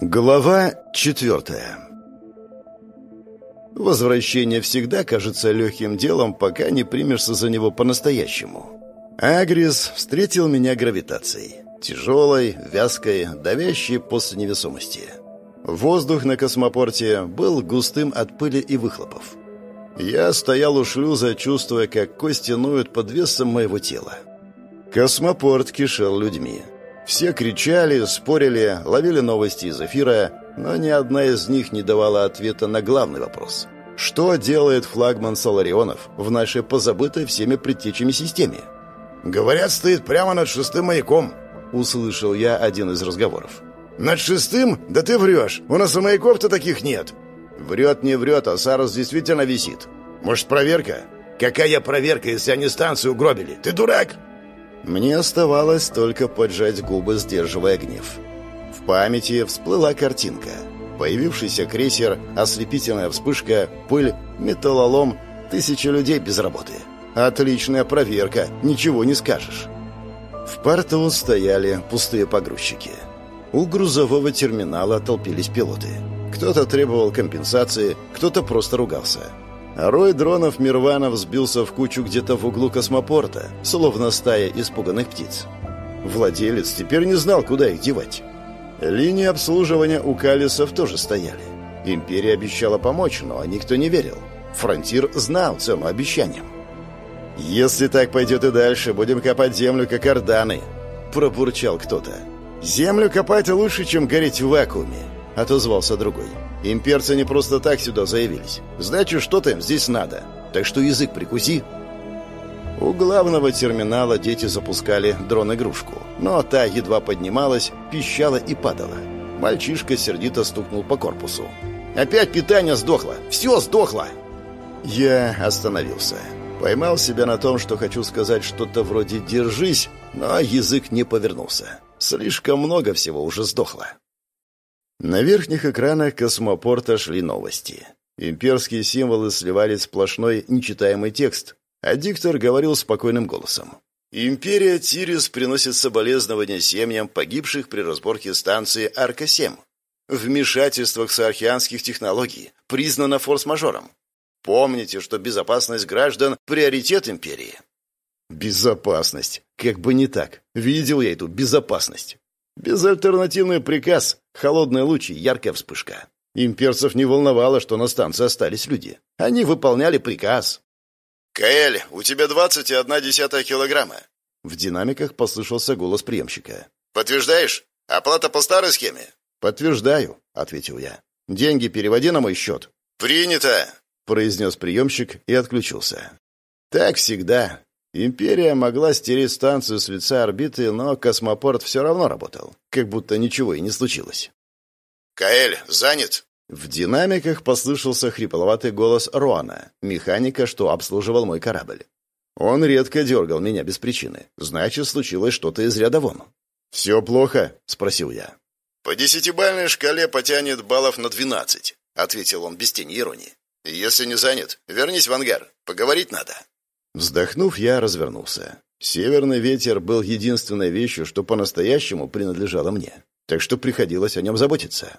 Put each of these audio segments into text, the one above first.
Глава четвертая Возвращение всегда кажется легким делом, пока не примешься за него по-настоящему. Агрис встретил меня гравитацией. Тяжелой, вязкой, давящей после невесомости. Воздух на космопорте был густым от пыли и выхлопов. Я стоял у шлюза, чувствуя, как кости ноют под весом моего тела. Космопорт кишел людьми. Все кричали, спорили, ловили новости из эфира, но ни одна из них не давала ответа на главный вопрос. Что делает флагман Соларионов в нашей позабытой всеми предтечами системе? «Говорят, стоит прямо над шестым маяком», — услышал я один из разговоров. «Над шестым? Да ты врешь! У нас и маяков-то таких нет!» «Врет, не врет, а Сарус действительно висит. Может, проверка?» «Какая проверка, если они станцию угробили? Ты дурак?» Мне оставалось только поджать губы, сдерживая гнев. В памяти всплыла картинка. Появившийся крейсер, ослепительная вспышка, пыль, металлолом, тысячи людей без работы. Отличная проверка, ничего не скажешь. В порту стояли пустые погрузчики. У грузового терминала толпились пилоты. Кто-то требовал компенсации, кто-то просто ругался. Рой дронов-мирванов сбился в кучу где-то в углу космопорта, словно стая испуганных птиц. Владелец теперь не знал, куда их девать. Линии обслуживания у Калисов тоже стояли. Империя обещала помочь, но никто не верил. Фронтир знал цену обещаниям. «Если так пойдет и дальше, будем копать землю, как орданы», — пробурчал кто-то. «Землю копать лучше, чем гореть в вакууме», — отозвался другой. Имперцы не просто так сюда заявились. Значит, что-то им здесь надо. Так что язык прикуси. У главного терминала дети запускали дрон-игрушку. Но та едва поднималась, пищала и падала. Мальчишка сердито стукнул по корпусу. «Опять питание сдохло! Все сдохло!» Я остановился. Поймал себя на том, что хочу сказать что-то вроде «держись», но язык не повернулся. Слишком много всего уже сдохло. На верхних экранах космопорта шли новости. Имперские символы сливали сплошной нечитаемый текст, а диктор говорил спокойным голосом. «Империя Тирис приносит соболезнования семьям погибших при разборке станции Арка-7. Вмешательство ксархианских технологий признано форс-мажором. Помните, что безопасность граждан – приоритет империи». «Безопасность. Как бы не так. Видел я эту безопасность. Безальтернативный приказ, холодные лучи, яркая вспышка. Имперцев не волновало, что на станции остались люди. Они выполняли приказ. «Каэль, у тебя двадцать и одна десятая килограмма». В динамиках послышался голос приемщика. «Подтверждаешь? Оплата по старой схеме?» «Подтверждаю», — ответил я. «Деньги переводи на мой счет». «Принято», — произнес приемщик и отключился. «Так всегда. Империя могла стереть станцию с лица орбиты, но космопорт все равно работал, как будто ничего и не случилось. «Каэль, занят?» В динамиках послышался хрипловатый голос Роана, механика, что обслуживал мой корабль. Он редко дергал меня без причины. Значит, случилось что-то из ряда вон. «Все плохо?» — спросил я. «По десятибальной шкале потянет баллов на двенадцать», — ответил он без тени иронии. «Если не занят, вернись в ангар. Поговорить надо». Вздохнув, я развернулся. Северный ветер был единственной вещью, что по-настоящему принадлежало мне, так что приходилось о нем заботиться.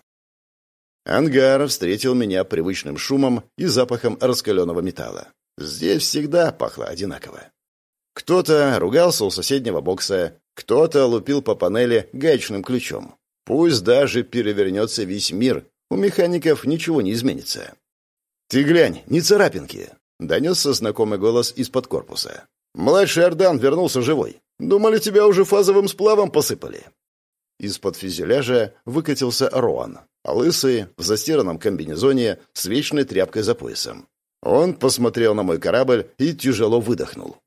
Ангар встретил меня привычным шумом и запахом раскаленного металла. Здесь всегда пахло одинаково. Кто-то ругался у соседнего бокса, кто-то лупил по панели гаечным ключом. Пусть даже перевернется весь мир, у механиков ничего не изменится. «Ты глянь, не царапинки!» Донесся знакомый голос из-под корпуса. «Младший Ордан вернулся живой. Думали, тебя уже фазовым сплавом посыпали». Из-под фюзеляжа выкатился Роан, лысый, в застиранном комбинезоне, с вечной тряпкой за поясом. Он посмотрел на мой корабль и тяжело выдохнул.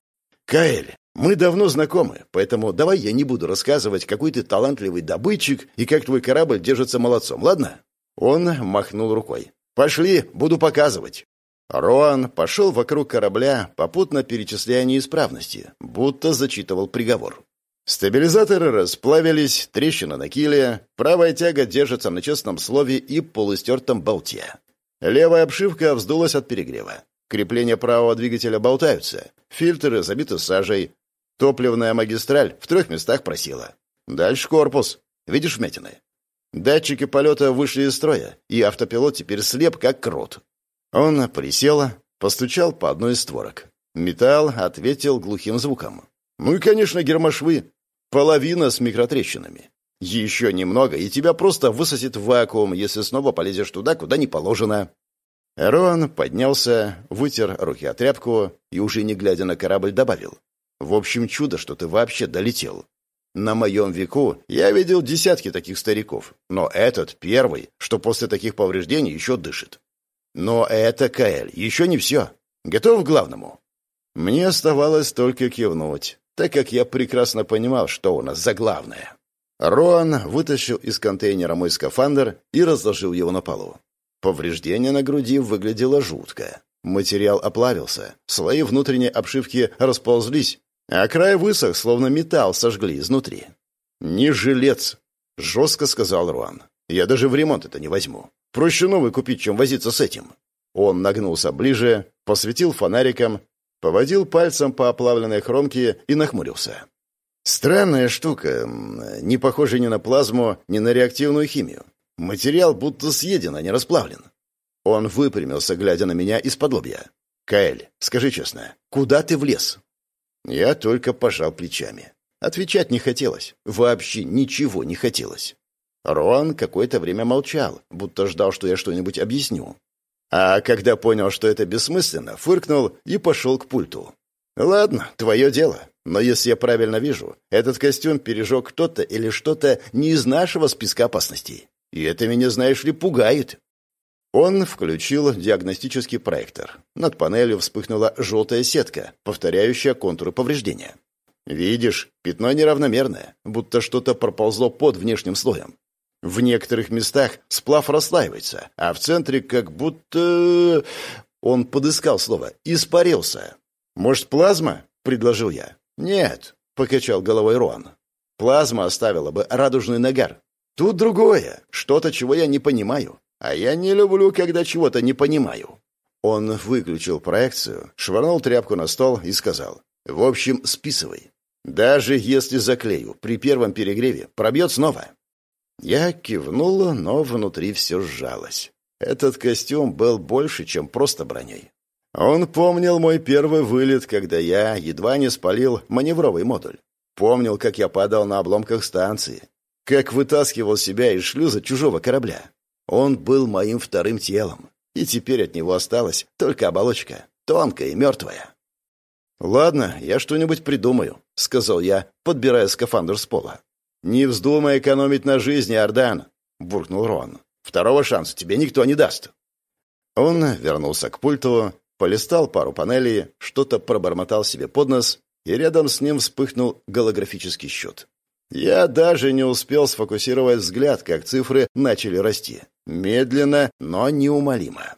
«Каэль, мы давно знакомы, поэтому давай я не буду рассказывать, какой ты талантливый добытчик и как твой корабль держится молодцом, ладно?» Он махнул рукой. «Пошли, буду показывать». Роан пошел вокруг корабля, попутно перечисляя неисправности, будто зачитывал приговор. Стабилизаторы расплавились, трещина на киле, правая тяга держится на честном слове и полустертом болте. Левая обшивка вздулась от перегрева. Крепления правого двигателя болтаются, фильтры забиты сажей. Топливная магистраль в трех местах просела. Дальше корпус. Видишь вмятины? Датчики полета вышли из строя, и автопилот теперь слеп, как крот. Он присел, постучал по одной из створок. Металл ответил глухим звуком. Ну и, конечно, гермошвы. Половина с микротрещинами. Еще немного, и тебя просто высосет в вакуум, если снова полезешь туда, куда не положено. Рон поднялся, вытер руки от тряпку и, уже не глядя на корабль, добавил. «В общем, чудо, что ты вообще долетел. На моем веку я видел десятки таких стариков, но этот первый, что после таких повреждений еще дышит. Но это, Каэль, еще не все. Готов к главному?» Мне оставалось только кивнуть, так как я прекрасно понимал, что у нас за главное. Роан вытащил из контейнера мой скафандр и разложил его на полу. Повреждение на груди выглядело жутко. Материал оплавился, слои внутренней обшивки расползлись, а край высох, словно металл сожгли изнутри. «Не жилец», — жестко сказал Руан. «Я даже в ремонт это не возьму. Проще новый купить, чем возиться с этим». Он нагнулся ближе, посветил фонариком, поводил пальцем по оплавленной хромке и нахмурился. Странная штука, не похожа ни на плазму, ни на реактивную химию. Материал будто съеден, а не расплавлен. Он выпрямился, глядя на меня из-под лобья. «Каэль, скажи честно, куда ты влез?» Я только пожал плечами. Отвечать не хотелось. Вообще ничего не хотелось. Роан какое-то время молчал, будто ждал, что я что-нибудь объясню. А когда понял, что это бессмысленно, фыркнул и пошел к пульту. «Ладно, твое дело. Но если я правильно вижу, этот костюм пережег кто-то или что-то не из нашего списка опасностей. И это меня, знаешь ли, пугает». Он включил диагностический проектор. Над панелью вспыхнула желтая сетка, повторяющая контуры повреждения. «Видишь, пятно неравномерное, будто что-то проползло под внешним слоем. В некоторых местах сплав расслаивается, а в центре как будто...» Он подыскал слово «испарился». «Может, плазма?» — предложил я. «Нет», — покачал головой Рон. «Плазма оставила бы радужный нагар. Тут другое, что-то, чего я не понимаю. А я не люблю, когда чего-то не понимаю». Он выключил проекцию, швырнул тряпку на стол и сказал. «В общем, списывай. Даже если заклею, при первом перегреве пробьет снова». Я кивнула, но внутри все сжалось. Этот костюм был больше, чем просто броней. Он помнил мой первый вылет, когда я едва не спалил маневровый модуль. Помнил, как я падал на обломках станции, как вытаскивал себя из шлюза чужого корабля. Он был моим вторым телом, и теперь от него осталась только оболочка, тонкая и мертвая. «Ладно, я что-нибудь придумаю», — сказал я, подбирая скафандр с пола. «Не вздумай экономить на жизни, Ардан», — буркнул Рон. «Второго шанса тебе никто не даст». Он вернулся к пульту, полистал пару панелей, что-то пробормотал себе под нос, и рядом с ним вспыхнул голографический счет. Я даже не успел сфокусировать взгляд, как цифры начали расти. Медленно, но неумолимо.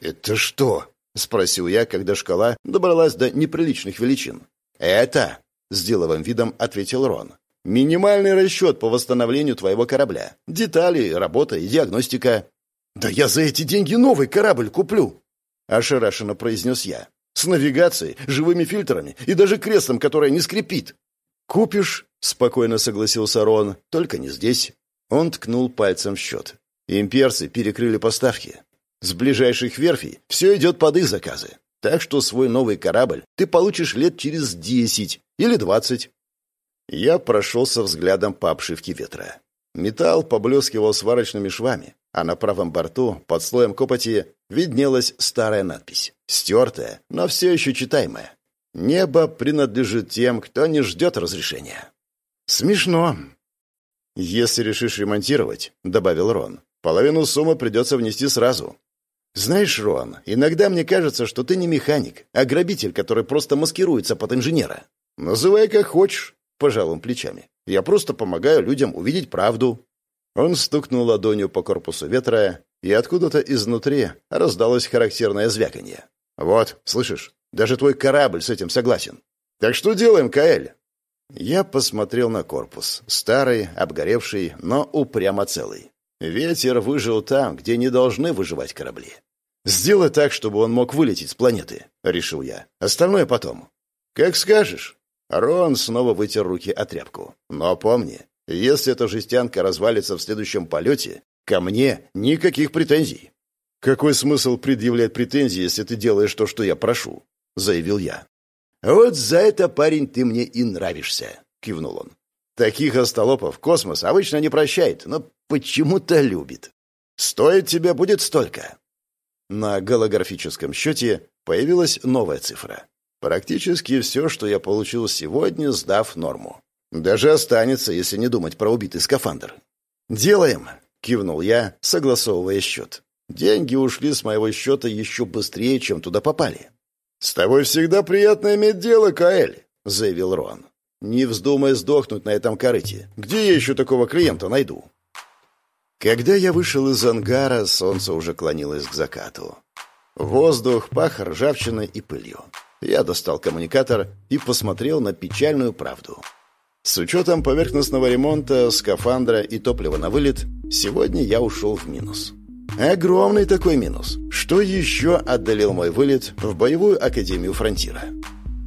«Это что?» — спросил я, когда шкала добралась до неприличных величин. «Это», — с деловым видом ответил Рон, — «минимальный расчет по восстановлению твоего корабля. Детали, работа и диагностика». «Да я за эти деньги новый корабль куплю!» — ошарашенно произнес я. «С навигацией, живыми фильтрами и даже креслом, которое не скрипит». «Купишь?» — спокойно согласился Рон. «Только не здесь». Он ткнул пальцем в счет. Имперцы перекрыли поставки. С ближайших верфей все идет под их заказы. Так что свой новый корабль ты получишь лет через десять или двадцать. Я прошелся взглядом по обшивке ветра. Металл поблескивал сварочными швами, а на правом борту, под слоем копоти, виднелась старая надпись. Стертая, но все еще читаемая. «Небо принадлежит тем, кто не ждет разрешения». «Смешно». «Если решишь ремонтировать», — добавил Рон, — «половину суммы придется внести сразу». «Знаешь, Рон, иногда мне кажется, что ты не механик, а грабитель, который просто маскируется под инженера». «Называй как хочешь», — пожал он плечами. «Я просто помогаю людям увидеть правду». Он стукнул ладонью по корпусу ветра, и откуда-то изнутри раздалось характерное звяканье. «Вот, слышишь, даже твой корабль с этим согласен. Так что делаем, Каэль?» Я посмотрел на корпус. Старый, обгоревший, но упрямо целый. Ветер выжил там, где не должны выживать корабли. «Сделай так, чтобы он мог вылететь с планеты», — решил я. «Остальное потом». «Как скажешь». Рон снова вытер руки о тряпку. «Но помни, Если эта жестянка развалится в следующем полете, ко мне никаких претензий. «Какой смысл предъявлять претензии, если ты делаешь то, что я прошу?» — заявил я. «Вот за это, парень, ты мне и нравишься», — кивнул он. «Таких остолопов космос обычно не прощает, но почему-то любит. Стоит тебе будет столько». На голографическом счете появилась новая цифра. Практически все, что я получил сегодня, сдав норму. Даже останется, если не думать про убитый скафандр. «Делаем», — кивнул я, согласовывая счет. Деньги ушли с моего счета еще быстрее, чем туда попали. «С тобой всегда приятно иметь дело, Каэль», — заявил Рон. «Не вздумай сдохнуть на этом корыте. Где я еще такого клиента найду?» Когда я вышел из ангара, солнце уже клонилось к закату. Воздух пах ржавчиной и пылью. Я достал коммуникатор и посмотрел на печальную правду. С учетом поверхностного ремонта, скафандра и топлива на вылет, сегодня я ушел в минус. Огромный такой минус. Что еще отдалил мой вылет в боевую академию фронтира?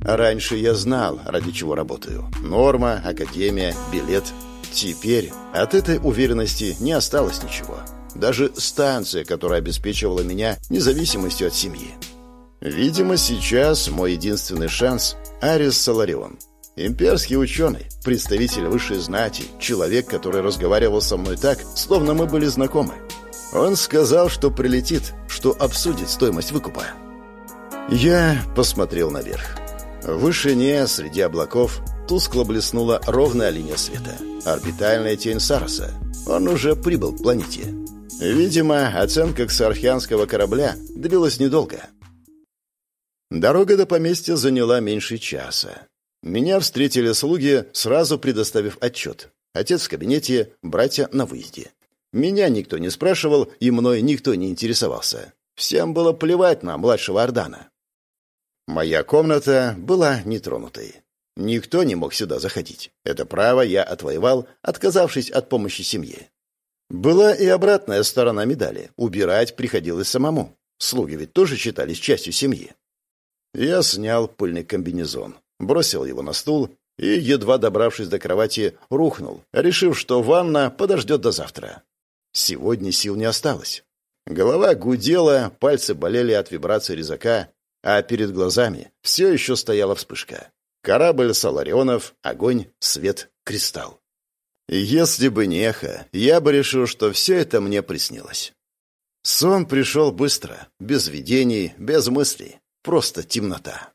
Раньше я знал, ради чего работаю. Норма, академия, билет. Теперь от этой уверенности не осталось ничего. Даже станция, которая обеспечивала меня независимостью от семьи. Видимо, сейчас мой единственный шанс – Арис Саларион. Имперский ученый, представитель высшей знати, человек, который разговаривал со мной так, словно мы были знакомы. Он сказал, что прилетит, что обсудит стоимость выкупа. Я посмотрел наверх. В вышине, среди облаков, тускло блеснула ровная линия света. Орбитальная тень Сароса. Он уже прибыл к планете. Видимо, оценка ксархианского корабля длилась недолго. Дорога до поместья заняла меньше часа. Меня встретили слуги, сразу предоставив отчет. Отец в кабинете, братья на выезде. Меня никто не спрашивал, и мной никто не интересовался. Всем было плевать на младшего Ордана. Моя комната была нетронутой. Никто не мог сюда заходить. Это право я отвоевал, отказавшись от помощи семье. Была и обратная сторона медали. Убирать приходилось самому. Слуги ведь тоже считались частью семьи. Я снял пыльный комбинезон, бросил его на стул и, едва добравшись до кровати, рухнул, решив, что ванна подождет до завтра. Сегодня сил не осталось. Голова гудела, пальцы болели от вибрации резака, а перед глазами все еще стояла вспышка. Корабль Соларионов, огонь, свет, кристалл. Если бы не эхо, я бы решил, что все это мне приснилось. Сон пришел быстро, без видений, без мыслей, просто темнота.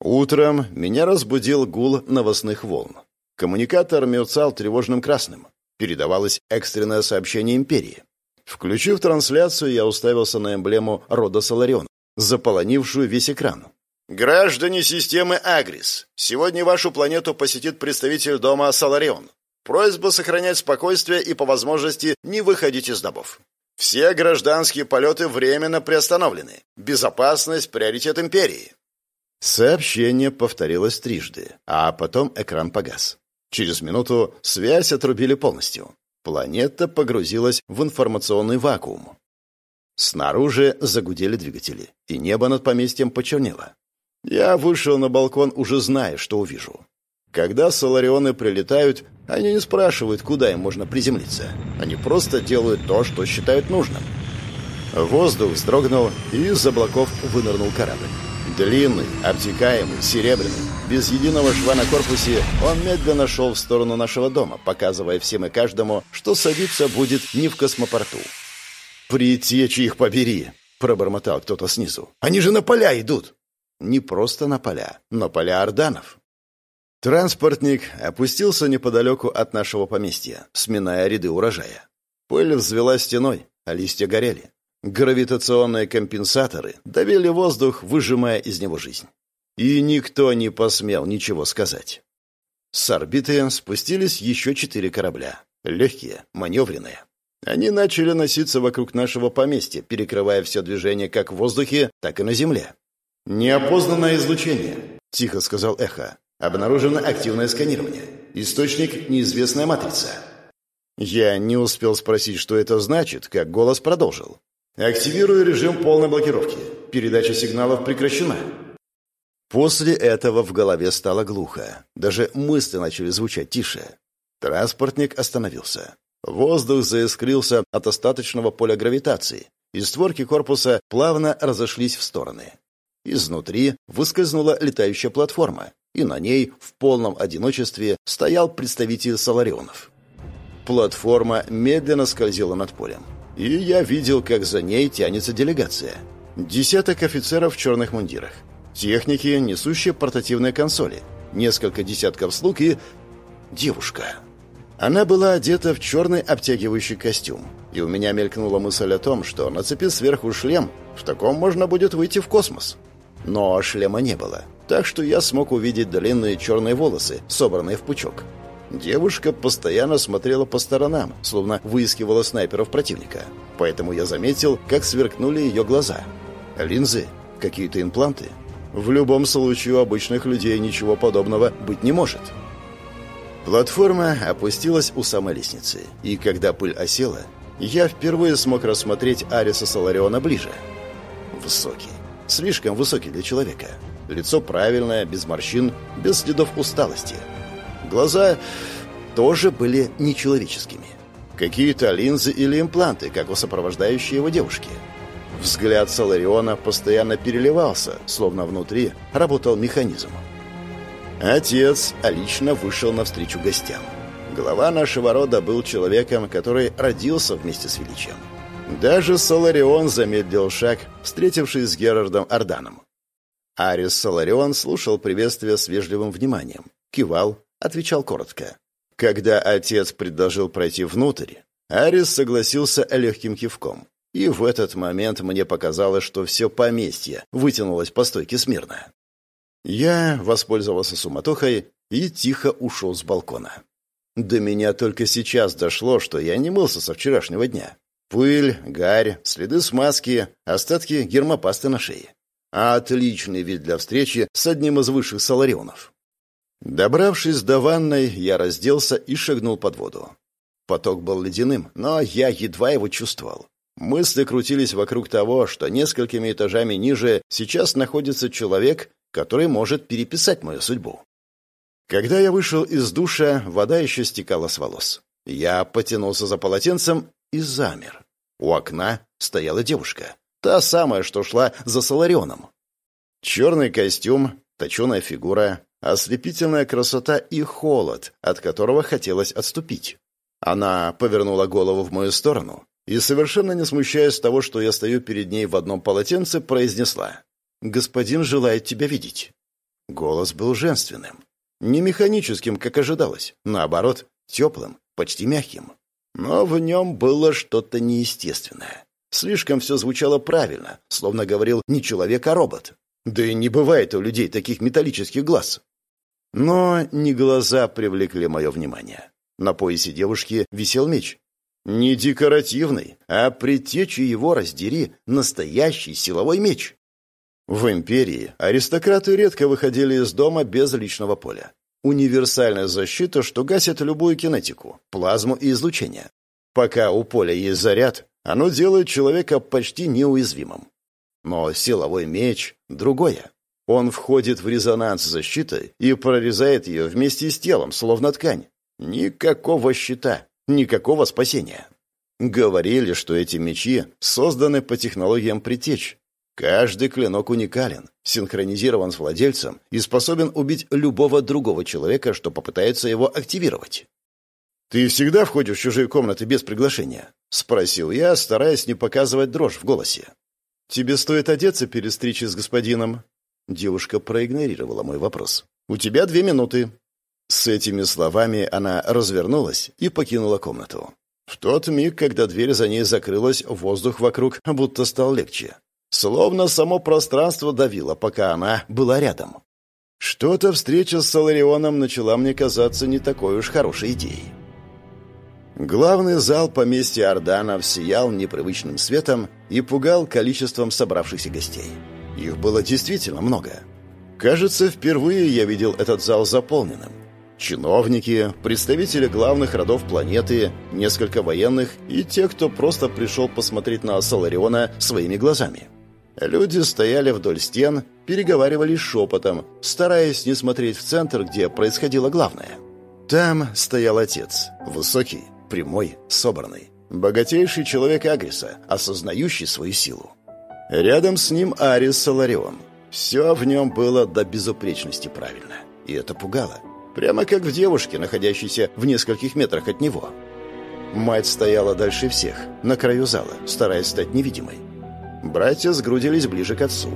Утром меня разбудил гул новостных волн. Коммуникатор мерцал тревожным красным. Передавалось экстренное сообщение Империи. Включив трансляцию, я уставился на эмблему рода Соларион, заполонившую весь экран. «Граждане системы Агрис, сегодня вашу планету посетит представитель дома Соларион. Просьба сохранять спокойствие и по возможности не выходить из домов. Все гражданские полеты временно приостановлены. Безопасность – приоритет Империи». Сообщение повторилось трижды, а потом экран погас. Через минуту связь отрубили полностью. Планета погрузилась в информационный вакуум. Снаружи загудели двигатели, и небо над поместьем почернело. Я вышел на балкон, уже зная, что увижу. Когда соларионы прилетают, они не спрашивают, куда им можно приземлиться. Они просто делают то, что считают нужным. Воздух вздрогнул, и из облаков вынырнул корабль. Длинный, обтекаемый, серебряный, без единого шва на корпусе, он медленно шел в сторону нашего дома, показывая всем и каждому, что садиться будет не в космопорту. «Притечи их побери!» — пробормотал кто-то снизу. «Они же на поля идут!» Не просто на поля, но поля Орданов. Транспортник опустился неподалеку от нашего поместья, сминая ряды урожая. Пыль взвела стеной, а листья горели. Гравитационные компенсаторы давили воздух, выжимая из него жизнь. И никто не посмел ничего сказать. С орбиты спустились еще четыре корабля. Легкие, маневренные. Они начали носиться вокруг нашего поместья, перекрывая все движение как в воздухе, так и на земле. «Неопознанное излучение», — тихо сказал Эхо. «Обнаружено активное сканирование. Источник — неизвестная матрица». Я не успел спросить, что это значит, как голос продолжил. Активирую режим полной блокировки. Передача сигналов прекращена. После этого в голове стало глухо. Даже мысли начали звучать тише. Транспортник остановился. Воздух заискрился от остаточного поля гравитации, и створки корпуса плавно разошлись в стороны. Изнутри выскользнула летающая платформа, и на ней в полном одиночестве стоял представитель Соларионов. Платформа медленно скользила над полем, и я видел, как за ней тянется делегация. Десяток офицеров в черных мундирах, техники, несущие портативные консоли, несколько десятков слуг и... девушка. Она была одета в черный обтягивающий костюм, и у меня мелькнула мысль о том, что, нацепив сверху шлем, в таком можно будет выйти в космос. Но шлема не было, так что я смог увидеть длинные черные волосы, собранные в пучок. Девушка постоянно смотрела по сторонам, словно выискивала снайперов противника. Поэтому я заметил, как сверкнули ее глаза. Линзы? Какие-то импланты? В любом случае у обычных людей ничего подобного быть не может. Платформа опустилась у самой лестницы, и когда пыль осела, я впервые смог рассмотреть Ариса Солариона ближе. Высокий. Слишком высокий для человека. Лицо правильное, без морщин, без следов усталости. Глаза тоже были нечеловеческими. Какие-то линзы или импланты, как у сопровождающей его девушки. Взгляд Солариона постоянно переливался, словно внутри работал механизм. Отец лично вышел навстречу гостям. Глава нашего рода был человеком, который родился вместе с величием. Даже Соларион замедлил шаг, встретившись с Герардом Арданом. Арис Соларион слушал приветствие с вежливым вниманием, кивал, отвечал коротко. Когда отец предложил пройти внутрь, Арис согласился легким кивком. И в этот момент мне показалось, что все поместье вытянулось по стойке смирно. Я воспользовался суматохой и тихо ушел с балкона. До меня только сейчас дошло, что я не мылся со вчерашнего дня. Пыль, гарь, следы смазки, остатки гермопасты на шее. Отличный вид для встречи с одним из высших саларионов. Добравшись до ванной, я разделся и шагнул под воду. Поток был ледяным, но я едва его чувствовал. Мысли крутились вокруг того, что несколькими этажами ниже сейчас находится человек, который может переписать мою судьбу. Когда я вышел из душа, вода еще стекала с волос. Я потянулся за полотенцем и замер. У окна стояла девушка. Та самая, что шла за Соларионом. Черный костюм, точеная фигура, ослепительная красота и холод, от которого хотелось отступить. Она повернула голову в мою сторону и, совершенно не смущаясь того, что я стою перед ней в одном полотенце, произнесла господин желает тебя видеть». Голос был женственным. Не механическим, как ожидалось. Наоборот, теплым, почти мягким. Но в нем было что-то неестественное. Слишком все звучало правильно, словно говорил не человек, а робот. Да и не бывает у людей таких металлических глаз. Но не глаза привлекли мое внимание. На поясе девушки висел меч. Не декоративный, а предтечи его раздери настоящий силовой меч. В империи аристократы редко выходили из дома без личного поля. Универсальная защита, что гасит любую кинетику, плазму и излучение. Пока у поля есть заряд, оно делает человека почти неуязвимым. Но силовой меч — другое. Он входит в резонанс с защитой и прорезает ее вместе с телом, словно ткань. Никакого щита, никакого спасения. Говорили, что эти мечи созданы по технологиям притеч, Каждый клинок уникален, синхронизирован с владельцем и способен убить любого другого человека, что попытается его активировать. «Ты всегда входишь в чужие комнаты без приглашения?» — спросил я, стараясь не показывать дрожь в голосе. «Тебе стоит одеться перед встречей с господином». Девушка проигнорировала мой вопрос. «У тебя две минуты». С этими словами она развернулась и покинула комнату. В тот миг, когда дверь за ней закрылась, воздух вокруг будто стал легче. Словно само пространство давило, пока она была рядом. Что-то встреча с Соларионом начала мне казаться не такой уж хорошей идеей. Главный зал поместья Орданов сиял непривычным светом и пугал количеством собравшихся гостей. Их было действительно много. Кажется, впервые я видел этот зал заполненным. Чиновники, представители главных родов планеты, несколько военных и те, кто просто пришел посмотреть на Солариона своими глазами. Люди стояли вдоль стен, переговаривались шепотом, стараясь не смотреть в центр, где происходило главное. Там стоял отец, высокий, прямой, собранный, богатейший человек Агриса, осознающий свою силу. Рядом с ним Арис Соларион. Все в нем было до безупречности правильно. И это пугало. Прямо как в девушке, находящейся в нескольких метрах от него. Мать стояла дальше всех, на краю зала, стараясь стать невидимой. Братья сгрудились ближе к отцу.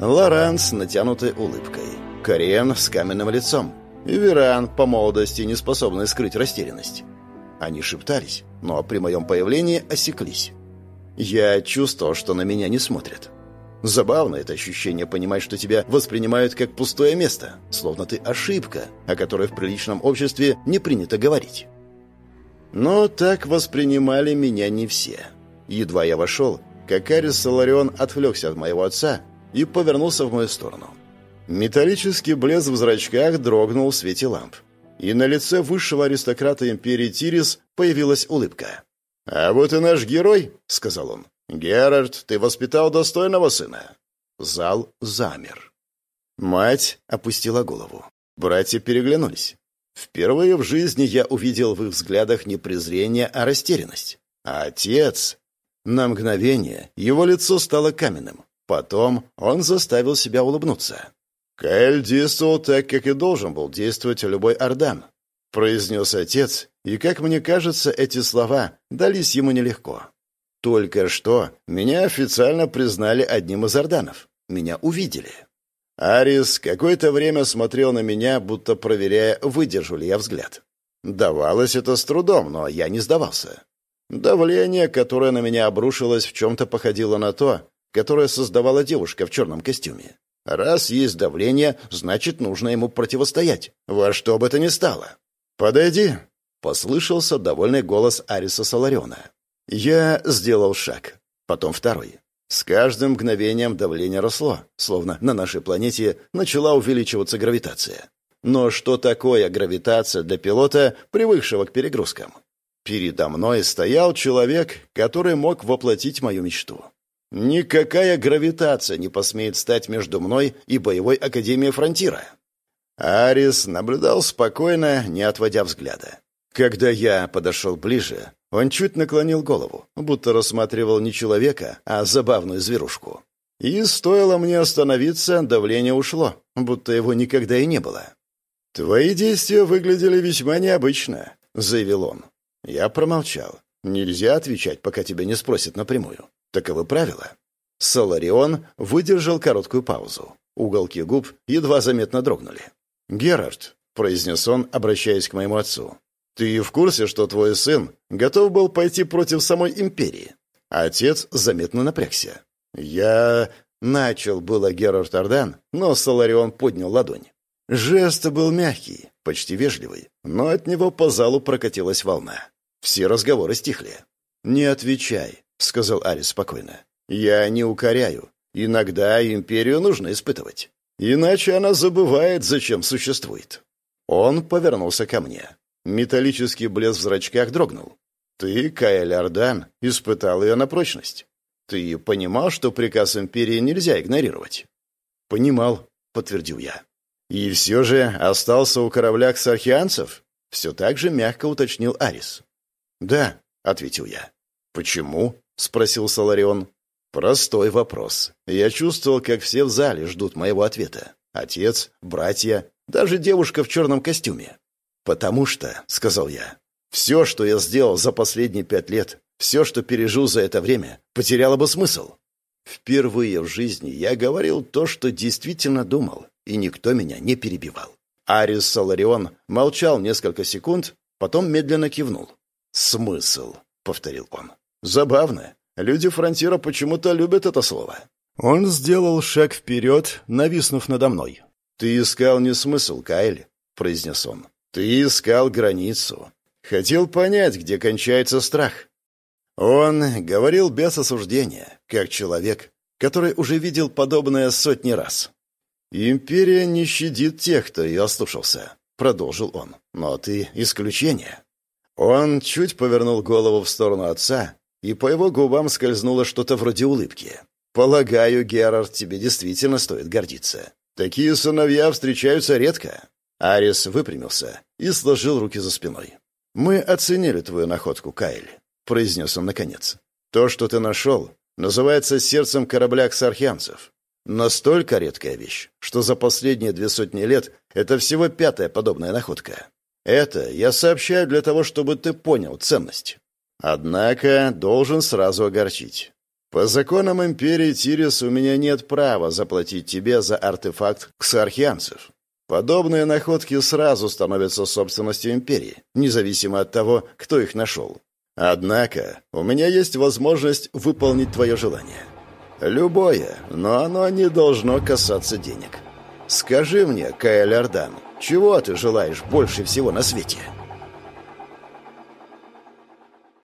Лоран с натянутой улыбкой. Кориен с каменным лицом. Веран, по молодости, не способный скрыть растерянность. Они шептались, но при моем появлении осеклись. Я чувствовал, что на меня не смотрят. Забавно это ощущение понимать, что тебя воспринимают как пустое место, словно ты ошибка, о которой в приличном обществе не принято говорить. Но так воспринимали меня не все. Едва я вошел, как Арис Соларион отвлекся от моего отца и повернулся в мою сторону. Металлический блеск в зрачках дрогнул в свете ламп. И на лице высшего аристократа империи Тирис появилась улыбка. «А вот и наш герой», — сказал он. «Герард, ты воспитал достойного сына». Зал замер. Мать опустила голову. Братья переглянулись. Впервые в жизни я увидел в их взглядах не презрение, а растерянность. А отец... На мгновение его лицо стало каменным. Потом он заставил себя улыбнуться. «Каэль действовал так, как и должен был действовать любой Ордан», — произнес отец, и, как мне кажется, эти слова дались ему нелегко. «Только что меня официально признали одним из Орданов. Меня увидели». Арис какое-то время смотрел на меня, будто проверяя, выдержу ли я взгляд. Давалось это с трудом, но я не сдавался. Давление, которое на меня обрушилось, в чем-то походило на то, которое создавала девушка в черном костюме. Раз есть давление, значит, нужно ему противостоять. Во что бы это ни стало. «Подойди», — послышался довольный голос Ариса Солариона. Я сделал шаг, потом второй. С каждым мгновением давление росло, словно на нашей планете начала увеличиваться гравитация. Но что такое гравитация для пилота, привыкшего к перегрузкам? Передо мной стоял человек, который мог воплотить мою мечту. Никакая гравитация не посмеет стать между мной и боевой академией фронтира. Арис наблюдал спокойно, не отводя взгляда. Когда я подошел ближе, он чуть наклонил голову, будто рассматривал не человека, а забавную зверушку. И стоило мне остановиться, давление ушло, будто его никогда и не было. «Твои действия выглядели весьма необычно», — заявил он. Я промолчал. Нельзя отвечать, пока тебя не спросят напрямую. Таковы правила. Соларион выдержал короткую паузу. Уголки губ едва заметно дрогнули. «Герард», — произнес он, обращаясь к моему отцу, — «ты в курсе, что твой сын готов был пойти против самой империи?» Отец заметно напрягся. «Я...» — начал было Герард Ардан, но Соларион поднял ладонь. Жест был мягкий, почти вежливый, но от него по залу прокатилась волна. Все разговоры стихли. «Не отвечай», — сказал Арис спокойно. «Я не укоряю. Иногда империю нужно испытывать. Иначе она забывает, зачем существует». Он повернулся ко мне. Металлический блеск в зрачках дрогнул. «Ты, Каэль Ардан, испытал ее на прочность. Ты понимал, что приказ империи нельзя игнорировать?» «Понимал», — подтвердил я. «И все же остался у корабля ксархианцев?» Все так же мягко уточнил Арис. «Да», — ответил я. «Почему?» — спросил Соларион. «Простой вопрос. Я чувствовал, как все в зале ждут моего ответа. Отец, братья, даже девушка в черном костюме. «Потому что», — сказал я, — «все, что я сделал за последние пять лет, все, что пережил за это время, потеряло бы смысл». Впервые в жизни я говорил то, что действительно думал, и никто меня не перебивал. Арис Соларион молчал несколько секунд, потом медленно кивнул. «Смысл», — повторил он. Забавно. Люди фронтира почему-то любят это слово. Он сделал шаг вперед, нависнув надо мной. «Ты искал не смысл, Кайль», — произнес он. «Ты искал границу. Хотел понять, где кончается страх». Он говорил без осуждения, как человек, который уже видел подобное сотни раз. «Империя не щадит тех, кто ее ослушался», — продолжил он. «Но ты исключение». Он чуть повернул голову в сторону отца, и по его губам скользнуло что-то вроде улыбки. «Полагаю, Герард, тебе действительно стоит гордиться. Такие сыновья встречаются редко». Арис выпрямился и сложил руки за спиной. «Мы оценили твою находку, Кайль», — произнес он наконец. «То, что ты нашел, называется сердцем корабля ксархианцев. Настолько редкая вещь, что за последние две сотни лет это всего пятая подобная находка. Это я сообщаю для того, чтобы ты понял ценность. Однако должен сразу огорчить. По законам Империи Тирис у меня нет права заплатить тебе за артефакт ксархианцев. Подобные находки сразу становятся собственностью Империи, независимо от того, кто их нашел. Однако у меня есть возможность выполнить твое желание. Любое, но оно не должно касаться денег. Скажи мне, Каэль Ардан, чего ты желаешь больше всего на свете?»